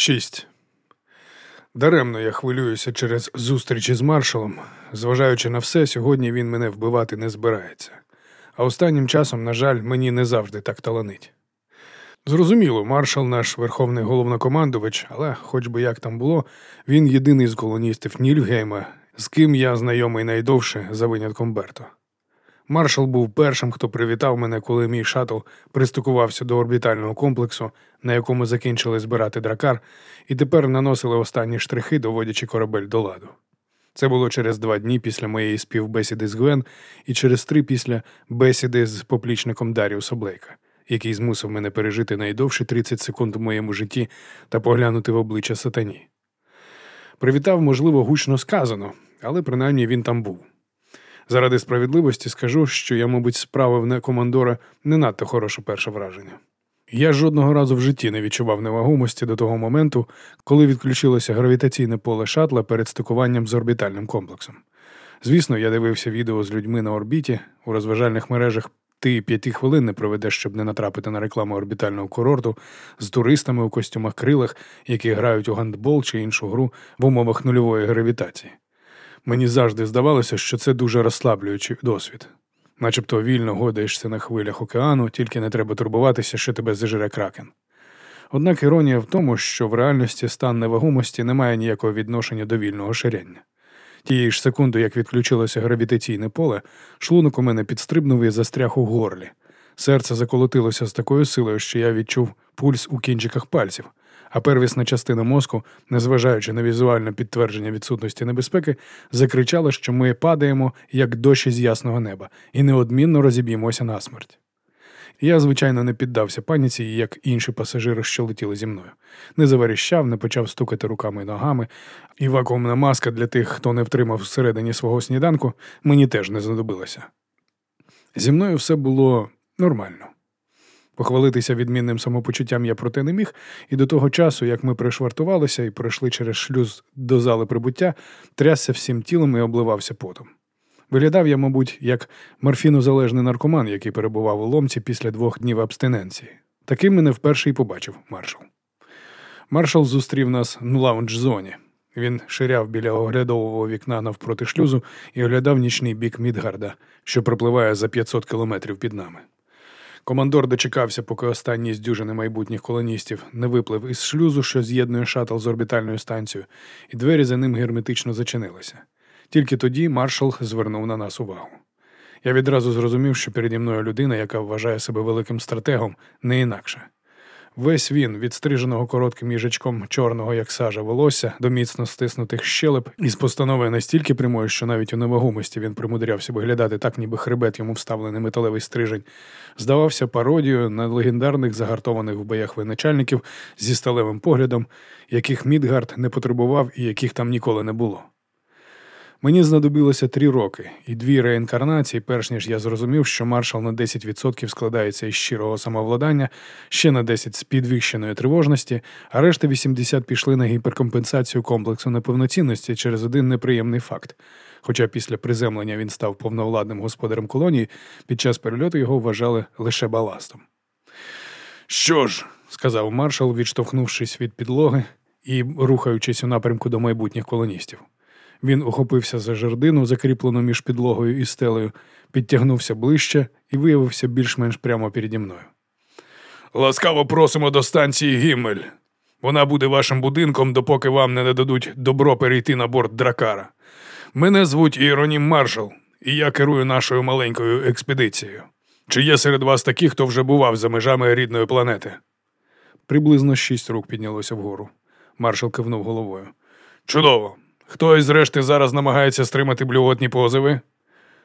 Шість. Даремно я хвилююся через зустрічі з маршалом. Зважаючи на все, сьогодні він мене вбивати не збирається. А останнім часом, на жаль, мені не завжди так таланить. Зрозуміло, маршал наш верховний головнокомандувач, але, хоч би як там було, він єдиний з колоністів Нільфгейма, з ким я знайомий найдовше за винятком Берто. Маршал був першим, хто привітав мене, коли мій шатл пристукувався до орбітального комплексу, на якому закінчили збирати дракар, і тепер наносили останні штрихи, доводячи корабель до ладу. Це було через два дні після моєї співбесіди з Гвен і через три після бесіди з поплічником Даріуса Блейка, який змусив мене пережити найдовші 30 секунд у моєму житті та поглянути в обличчя сатані. Привітав, можливо, гучно сказано, але принаймні він там був. Заради справедливості скажу, що я, мабуть, справив на командора не надто хороше перше враження. Я жодного разу в житті не відчував невагомості до того моменту, коли відключилося гравітаційне поле шатла перед стикуванням з орбітальним комплексом. Звісно, я дивився відео з людьми на орбіті у розважальних мережах. Ти п'яти хвилин не проведеш, щоб не натрапити на рекламу орбітального курорту з туристами у костюмах крилах, які грають у гандбол чи іншу гру в умовах нульової гравітації. Мені завжди здавалося, що це дуже розслаблюючий досвід, начебто вільно годаєшся на хвилях океану, тільки не треба турбуватися, що тебе зажере кракен. Однак іронія в тому, що в реальності стан невагомості не має ніякого відношення до вільного ширяння. Тієї ж секунди, як відключилося гравітаційне поле, шлунок у мене підстрибнув і застряг у горлі. Серце заколотилося з такою силою, що я відчув пульс у кінчиках пальців, а первісна частина мозку, незважаючи на візуальне підтвердження відсутності небезпеки, закричала, що ми падаємо, як дощ із ясного неба, і неодмінно розіб'ємося на смерть. Я, звичайно, не піддався паніці, як інші пасажири, що летіли зі мною. Не заверіщав, не почав стукати руками і ногами, і вакуумна маска для тих, хто не втримав всередині свого сніданку, мені теж не знадобилася. Зі мною все було нормально. Похвалитися відмінним самопочуттям я проте не міг, і до того часу, як ми пришвартувалися і пройшли через шлюз до зали прибуття, трясся всім тілом і обливався потом. Виглядав я, мабуть, як морфінозалежний наркоман, який перебував у ломці після двох днів абстиненції. Таким мене вперше й побачив маршал. Маршал зустрів нас в лаунж-зоні. Він ширяв біля оглядового вікна навпроти шлюзу і оглядав нічний бік Мідгарда, що пропливає за 500 кілометрів під нами. Командор дочекався, поки останній з дюжини майбутніх колоністів не виплив із шлюзу, що з'єднує шатл з орбітальною станцією, і двері за ним герметично зачинилися. Тільки тоді маршал звернув на нас увагу. Я відразу зрозумів, що переді мною людина, яка вважає себе великим стратегом, не інакше. Весь він, відстриженого коротким їжачком чорного, як сажа, волосся, до міцно стиснутих щелеп, із постанови настільки прямою, що навіть у невагомості він примудрявся виглядати так, ніби хребет йому вставлений металевий стрижень, здавався пародією на легендарних загартованих в боях виначальників зі сталевим поглядом, яких Мідгард не потребував і яких там ніколи не було. Мені знадобилося три роки і дві реінкарнації, перш ніж я зрозумів, що маршал на 10% складається із щирого самовладання, ще на 10% з підвищеної тривожності, а решта 80% пішли на гіперкомпенсацію комплексу неповноцінності через один неприємний факт. Хоча після приземлення він став повновладним господарем колонії, під час перельоту його вважали лише баластом. Що ж, сказав маршал, відштовхнувшись від підлоги і рухаючись у напрямку до майбутніх колоністів. Він ухопився за жердину, закріплену між підлогою і стелею, підтягнувся ближче і виявився більш-менш прямо переді мною. Ласкаво просимо до станції Гіммель. Вона буде вашим будинком, допоки вам не нададуть добро перейти на борт дракара. Мене звуть Іронім Маршал, і я керую нашою маленькою експедицією. Чи є серед вас такі, хто вже бував за межами рідної планети? Приблизно шість рук піднялося вгору. Маршал кивнув головою. Чудово! Хто із решти зараз намагається стримати блювотні позови?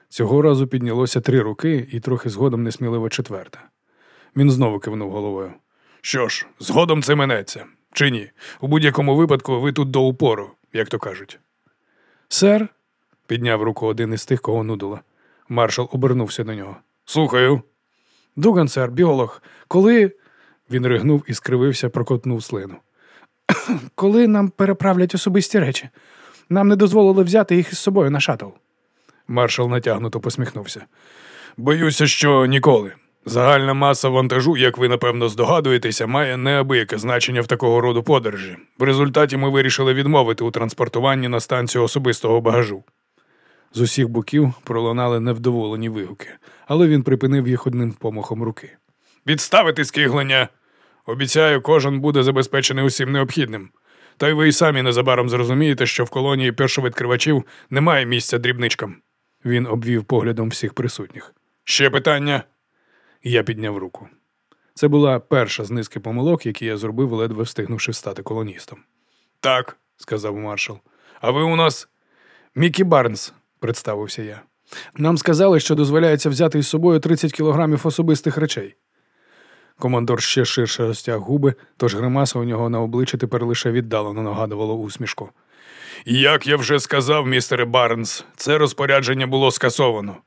Цього разу піднялося три руки і трохи згодом несміливо четверта. Він знову кивнув головою. Що ж, згодом це минеться. Чи ні? У будь-якому випадку ви тут до упору, як то кажуть. Сер, підняв руку один із тих, кого нудило. Маршал обернувся до нього. Слухаю. Дуган, сер, біолог, коли. Він ригнув і скривився, прокотнув слину. Коли нам переправлять особисті речі, нам не дозволили взяти їх із собою на шатл. Маршал натягнуто посміхнувся. Боюся, що ніколи. Загальна маса вантажу, як ви напевно здогадуєтеся, має неабияке значення в такого роду подорожі. В результаті ми вирішили відмовити у транспортуванні на станцію особистого багажу. З усіх боків пролунали невдоволені вигуки, але він припинив їх одним помахом руки. Відставити скиглення! Обіцяю, кожен буде забезпечений усім необхідним. Та й ви й самі незабаром зрозумієте, що в колонії першовідкривачів немає місця дрібничкам. Він обвів поглядом всіх присутніх. Ще питання? Я підняв руку. Це була перша з низки помилок, які я зробив, ледве встигнувши стати колоністом. Так, сказав маршал. А ви у нас Мікі Барнс, представився я. Нам сказали, що дозволяється взяти із собою 30 кілограмів особистих речей. Командор ще ширше розтяг губи, тож гримаса у нього на обличчі тепер лише віддалено нагадувало усмішку. Як я вже сказав, містере Барнс, це розпорядження було скасовано.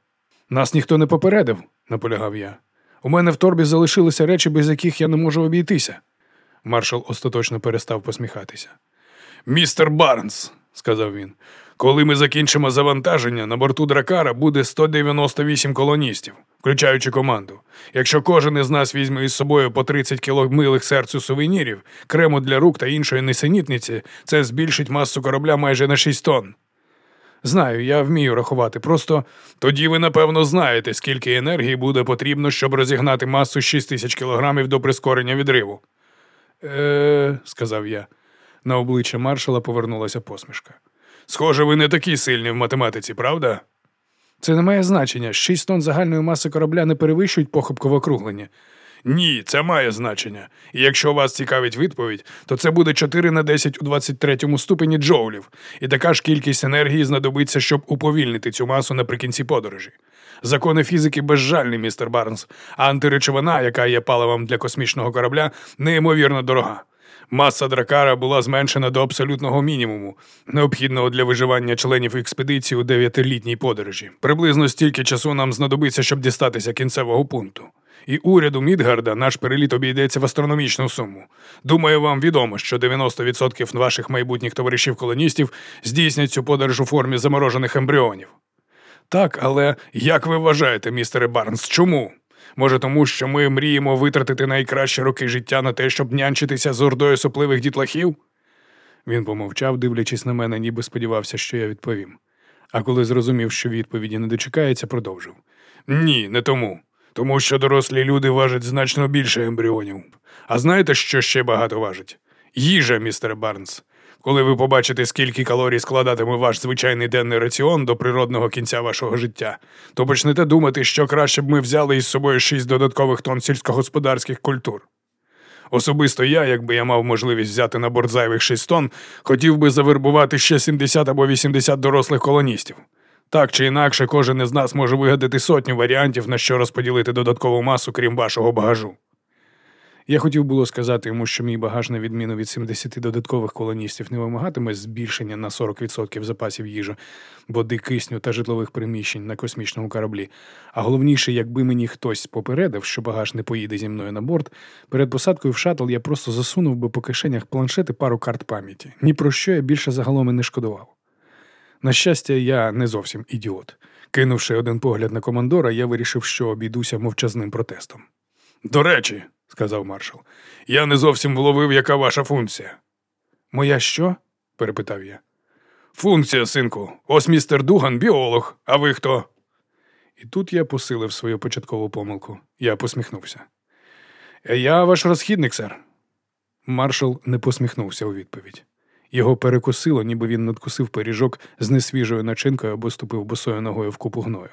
Нас ніхто не попередив, наполягав я. У мене в торбі залишилися речі, без яких я не можу обійтися. Маршал остаточно перестав посміхатися. Містер Барнс, сказав він, коли ми закінчимо завантаження, на борту дракара буде 198 колоністів, включаючи команду. Якщо кожен із нас візьме із собою по 30 кіло милих серцю сувенірів, крему для рук та іншої несенітниці, це збільшить масу корабля майже на 6 тонн. Знаю, я вмію рахувати. Просто тоді ви, напевно, знаєте, скільки енергії буде потрібно, щоб розігнати масу 6 тисяч кілограмів до прискорення відриву. Е, сказав я. На обличчя маршала повернулася посмішка. Схоже, ви не такі сильні в математиці, правда? Це не має значення. Шість тонн загальної маси корабля не перевищують похибкове округлення. Ні, це має значення. І якщо вас цікавить відповідь, то це буде 4 на 10 у 23 ступені джоулів, і така ж кількість енергії знадобиться, щоб уповільнити цю масу наприкінці подорожі. Закони фізики безжальні, містер Барнс, а антиречовина, яка є паливом для космічного корабля, неймовірно дорога. Маса дракара була зменшена до абсолютного мінімуму, необхідного для виживання членів експедиції у дев'ятилітній подорожі. Приблизно стільки часу нам знадобиться, щоб дістатися кінцевого пункту. І уряду Мідгарда наш переліт обійдеться в астрономічну суму. Думаю, вам відомо, що 90% ваших майбутніх товаришів-колоністів здійснять цю подорож у формі заморожених ембріонів. Так, але як ви вважаєте, містере Барнс, чому? Може, тому що ми мріємо витратити найкращі роки життя на те, щоб нянчитися з ордою сопливих дітлахів? Він помовчав, дивлячись на мене, ніби сподівався, що я відповім. А коли зрозумів, що відповіді не дочекається, продовжив. Ні, не тому. Тому що дорослі люди важать значно більше ембріонів. А знаєте, що ще багато важить? Їжа, містер Барнс. Коли ви побачите, скільки калорій складатиме ваш звичайний денний раціон до природного кінця вашого життя, то почнете думати, що краще б ми взяли із собою шість додаткових тонн сільськогосподарських культур. Особисто я, якби я мав можливість взяти на борт зайвих 6 тонн, хотів би завербувати ще 70 або 80 дорослих колоністів. Так чи інакше, кожен із нас може вигадати сотню варіантів, на що розподілити додаткову масу, крім вашого багажу. Я хотів було сказати йому, що мій багаж, на відміну від 70 додаткових колоністів, не вимагатиме збільшення на 40% запасів їжі, води, кисню та житлових приміщень на космічному кораблі. А головніше, якби мені хтось попередив, що багаж не поїде зі мною на борт, перед посадкою в шаттл я просто засунув би по кишенях планшет і пару карт пам'яті. Ні про що я більше загалом і не шкодував. На щастя, я не зовсім ідіот. Кинувши один погляд на командора, я вирішив, що обійдуся мовчазним протестом. До речі, сказав маршал, я не зовсім вловив, яка ваша функція. Моя що? перепитав я. Функція, синку. Ось містер Дуган, біолог, а ви хто? І тут я посилив свою початкову помилку. Я посміхнувся. Я ваш розхідник, сер. Маршал не посміхнувся у відповідь. Його перекосило, ніби він надкусив пиріжок з несвіжою начинкою або ступив босою ногою в купу гною.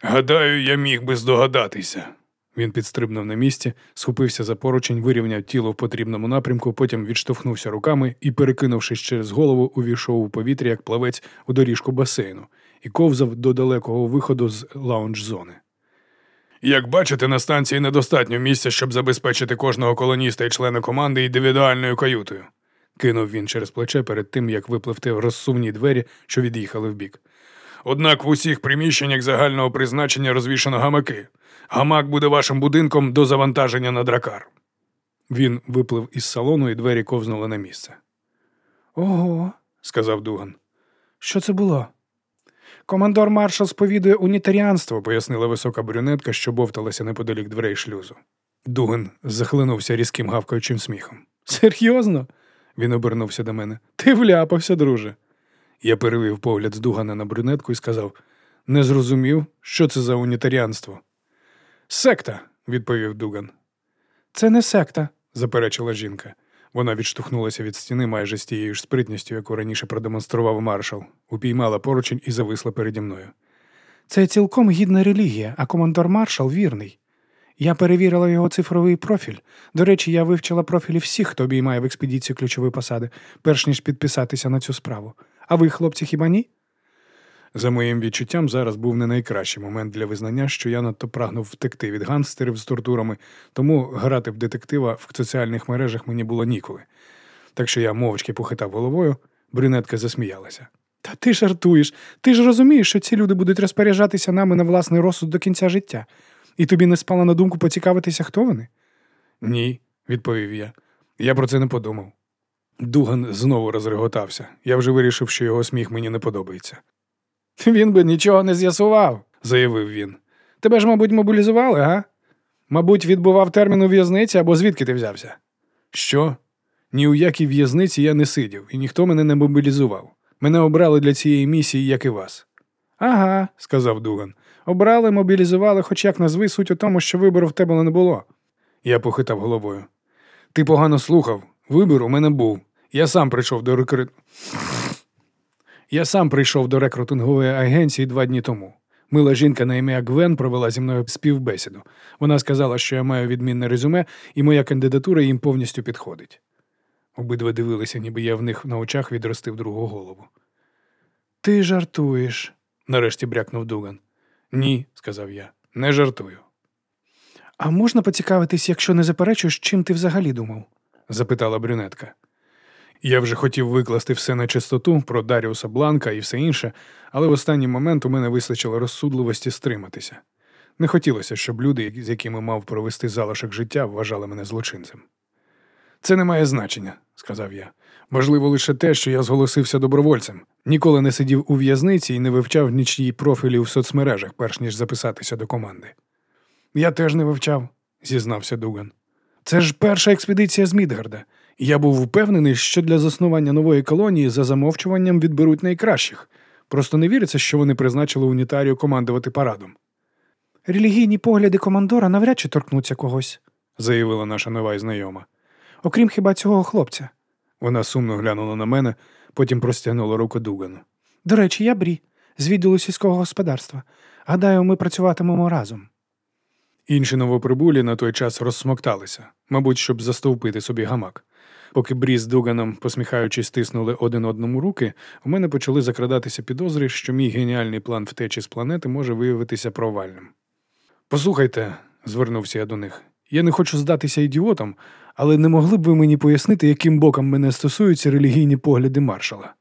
Гадаю, я міг би здогадатися. Він підстрибнув на місці, схопився за поручень, вирівняв тіло в потрібному напрямку, потім відштовхнувся руками і, перекинувшись через голову, увійшов у повітря, як плавець у доріжку басейну, і ковзав до далекого виходу з лаунж-зони. Як бачите, на станції недостатньо місця, щоб забезпечити кожного колоніста і члена команди індивідуальною каютою кинув він через плече перед тим, як випливти в розсувні двері, що від'їхали вбік. Однак в усіх приміщеннях загального призначення розвішано гамаки. Гамак буде вашим будинком до завантаження на дракар. Він виплив із салону, і двері ковзнули на місце. Ого, сказав Дуган. Що це було? Командор маршал сповідує унітаріанство, пояснила висока брюнетка, що бовталася неподалік дверей шлюзу. Дуган захлинувся різким гавкаючим сміхом. Серйозно? Він обернувся до мене. Ти вляпався, друже. Я перевів погляд з Дугана на брюнетку і сказав: не зрозумів, що це за унітаріанство. Секта, відповів Дуган. Це не секта, заперечила жінка. Вона відштовхнулася від стіни майже з тією ж спритністю, яку раніше продемонстрував маршал, упіймала поручень і зависла переді мною. Це цілком гідна релігія, а командор маршал вірний. Я перевірила його цифровий профіль. До речі, я вивчила профілі всіх, хто обіймає в експедицію ключові посади, перш ніж підписатися на цю справу. А ви, хлопці, хіба ні? За моїм відчуттям, зараз був не найкращий момент для визнання, що я надто прагнув втекти від гангстерів з тортурами, тому грати в детектива в соціальних мережах мені було ніколи. Так що я мовчки похитав головою, брюнетка засміялася. Та ти жартуєш, ти ж розумієш, що ці люди будуть розпоряджатися нами на власний розсуд до кінця життя. І тобі не спала на думку поцікавитися, хто вони? Ні, відповів я. Я про це не подумав. Дуган знову розреготався. Я вже вирішив, що його сміх мені не подобається. Він би нічого не з'ясував, заявив він. Тебе ж, мабуть, мобілізували, га? Мабуть, відбував термін у в'язниці або звідки ти взявся? Що? Ні у якій в'язниці я не сидів, і ніхто мене не мобілізував. Мене обрали для цієї місії, як і вас. Ага, сказав Дуган. Обрали, мобілізували, хоч як назви суть у тому, що вибору в тебе не було. Я похитав головою. Ти погано слухав. Вибір у мене був. Я сам прийшов до рекрут... Я сам прийшов до рекрутингової агенції два дні тому. Мила жінка на ім'я Гвен провела зі мною співбесіду. Вона сказала, що я маю відмінне резюме, і моя кандидатура їм повністю підходить. Обидва дивилися, ніби я в них на очах відростив другу голову. Ти жартуєш, нарешті брякнув Дуган. Ні, сказав я, не жартую. А можна поцікавитись, якщо не заперечуєш, чим ти взагалі думав? запитала брюнетка. Я вже хотів викласти все на чистоту про Даріуса Бланка і все інше, але в останній момент у мене вистачило розсудливості стриматися. Не хотілося, щоб люди, з якими мав провести залишок життя, вважали мене злочинцем. Це не має значення, сказав я. Важливо лише те, що я зголосився добровольцем, ніколи не сидів у в'язниці і не вивчав нічиї профілі в соцмережах, перш ніж записатися до команди. Я теж не вивчав, зізнався Дуган. Це ж перша експедиція з Мідгарда. Я був впевнений, що для заснування нової колонії за замовчуванням відберуть найкращих. Просто не віриться, що вони призначили унітарію командувати парадом. Релігійні погляди командора навряд чи торкнуться когось, заявила наша нова знайома. Окрім хіба цього хлопця. Вона сумно глянула на мене, потім простягнула руку Дугану. До речі, я Брі, з відділу сільського господарства. Гадаю, ми працюватимемо разом. Інші новоприбулі на той час розсмокталися, мабуть, щоб застовпити собі гамак. Поки Брі з Дуганом, посміхаючись, стиснули один одному руки, у мене почали закрадатися підозри, що мій геніальний план втечі з планети може виявитися провальним. Послухайте, звернувся я до них, я не хочу здатися ідіотом, але не могли б ви мені пояснити, яким боком мене стосуються релігійні погляди маршала?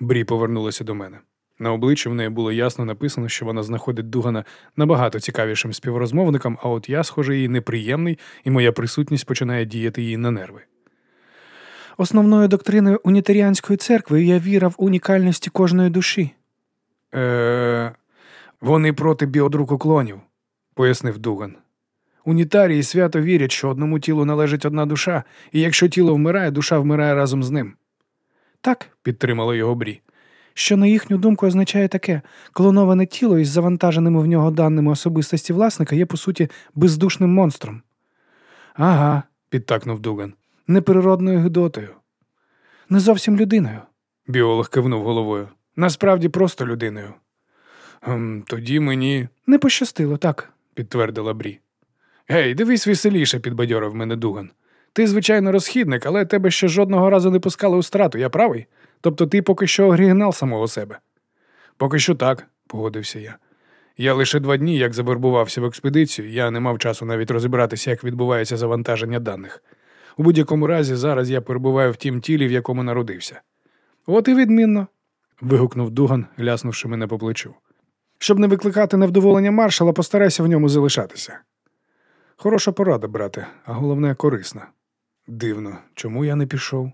Брі повернулася до мене. На обличчі в неї було ясно написано, що вона знаходить Дугана набагато цікавішим співрозмовником, а от я, схоже, їй неприємний, і моя присутність починає діяти їй на нерви. Основною доктриною унітаріанської церкви є віра в унікальності кожної душі. Е, Вони проти біодрукоклонів, пояснив Дуган. Унітарії свято вірять, що одному тілу належить одна душа, і якщо тіло вмирає, душа вмирає разом з ним. Так, підтримала його Брі. Що, на їхню думку, означає таке клоноване тіло із завантаженими в нього даними особистості власника є, по суті, бездушним монстром. Ага, підтакнув Дуган, неприродною гидотою. Не зовсім людиною. Біолог кивнув головою. Насправді просто людиною. «Ем, Тоді мені не пощастило, так, підтвердила Брі. Гей, дивись веселіше, підбадьорив мене Дуган. Ти, звичайно, розхідник, але тебе ще жодного разу не пускали у страту, я правий? Тобто ти поки що оригінал самого себе. Поки що так, погодився я. Я лише два дні, як завербувався в експедицію, я не мав часу навіть розібратися, як відбувається завантаження даних. У будь-якому разі, зараз я перебуваю в тім тілі, в якому народився. От і відмінно. вигукнув Дуган, ляснувши мене по плечу. Щоб не викликати невдоволення маршала, постарайся в ньому залишатися. Хороша порада, брате, а головне корисна. Дивно, чому я не пішов?